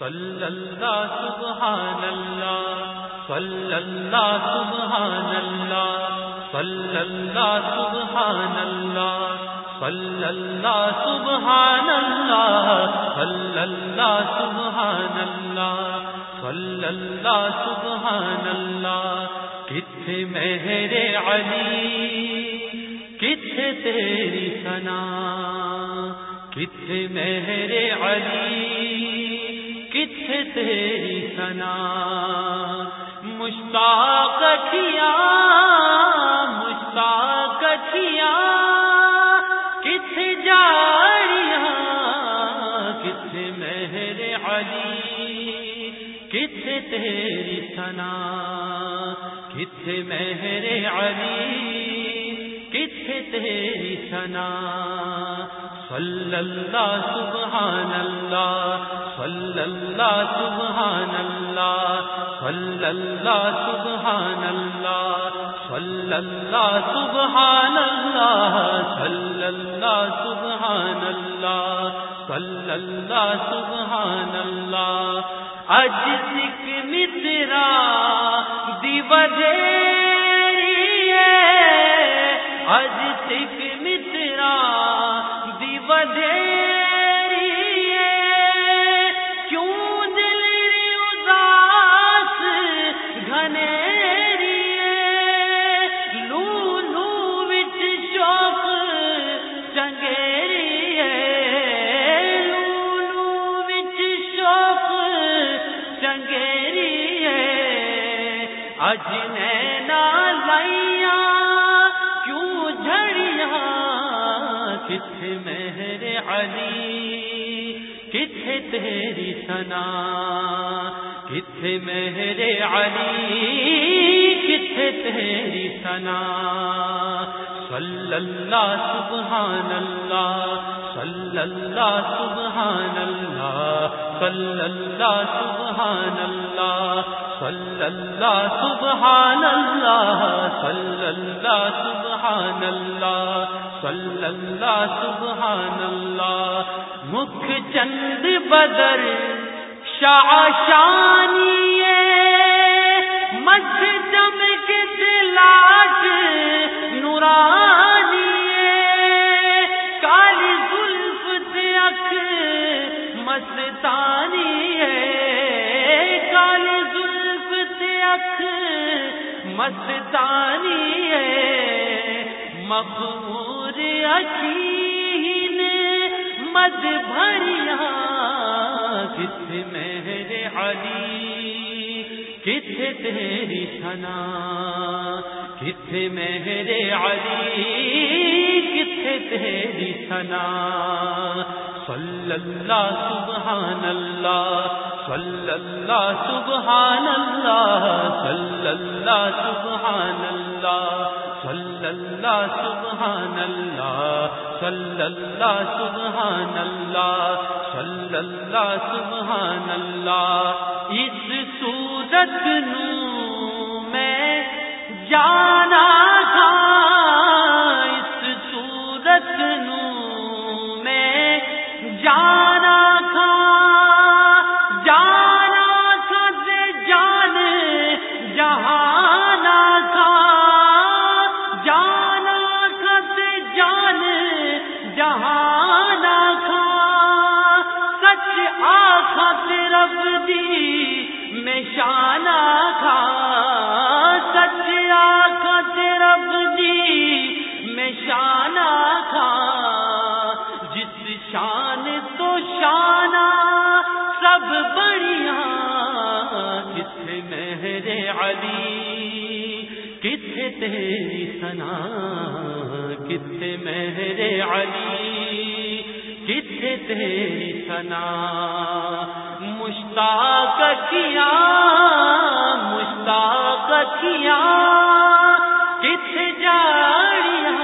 صلی اللہ سبحان اللہ صلی اللہ سبحان اللہ صلی اللہ سبحان اللہ صلی اللہ سبحان اللہ صلی اللہ سبحان اللہ صلی اللہ سبحان اللہ کتنے مہر علی کتنے تیری سنا کتنے مہر علی۔ کتنے تیری سنا مشتاق کیا مشتاق کیا۔ کتنے جاڑیاں کتنے مہر علی۔ کتنے تیری سنا کتنے مہر علی۔ کتنے تیری سنا صلی اللہ سبحان اللہ صلی اللہ سبحان اللہ صلی اللہ سبحان اللہ صلی اللہ سبحان اللہ صلی اللہ سبحان اللہ صلی اللہ سبحان اللہ اج سکھ مترا دیوجے اج سکھ مترا دیوجے نینا لائیا کت مہر علی کتنے تیری سنا کت مہر علی کتنے تیری سنا صلی اللہ سبحان اللہ صلی اللہ سبحان اللہ صلی اللہ سبحان اللہ صلی اللہ سبحان اللہ اللہ سبحان اللہ صلی اللہ سبحان اللہ مکھ چند بدر شاہ شانی مستانی ہے۔ مخمور اکین مد بھریا کس مہر علی کت تیری سنا کت مہر علی کت تیری سنا صلی اللہ، سبحان اللہ صلی اللہ سبحان اللہ صلی اللہ سبحان اللہ صلی اللہ سبحان اللہ صلی اللہ سبحان اللہ صلی اللہ سبحان اللہ۔ اس سورت نو میں جانا شانہ تھا۔ سچیا خط رب دی میں شانہ تھا۔ جس شان تو شانہ سب بڑھیا کس مہر علی، کس تیری سنا کس مہر علی۔ کس تیری سنا مشتاق کیا مشتاق کیا۔ کس جاڑیا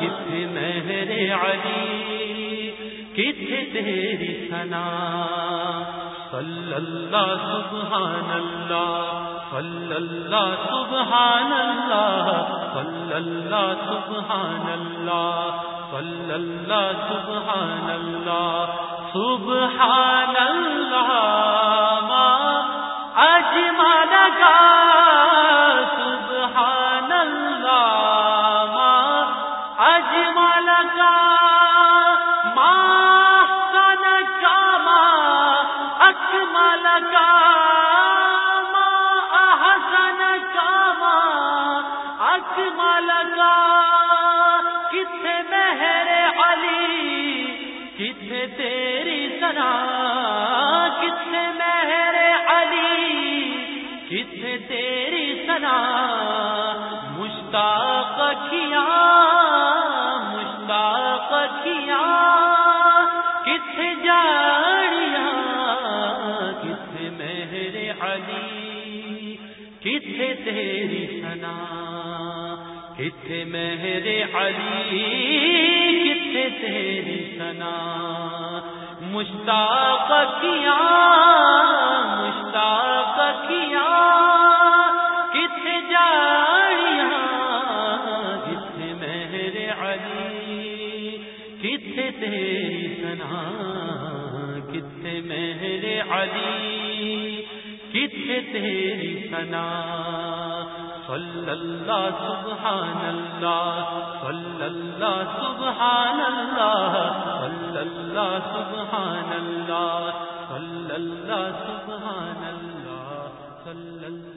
کس مہر علی۔ کس تیری سنا صلی اللہ سبحان اللہ صلی اللہ سبحان اللہ۔ صلی اللہ سبحان اللہ صلی اللہ سبحان اللہ سبحان اللہ اجمل کا کتنے تیری سنا، مشتاق کیا مشتاق کیا، کتنے جاڑیا کتنے مہر علی، کتنے تیری سنا، کتنے مہر علی، کتنے تیری سنا، مشتاق کیا کتنے تیری سنا کتنے مہر علی، کتنے تیری سنا صلی اللہ سبحان اللہ صلی اللہ سبحان اللہ صلی اللہ سبحان اللہ صلی اللہ سبحان اللہ صلی اللہ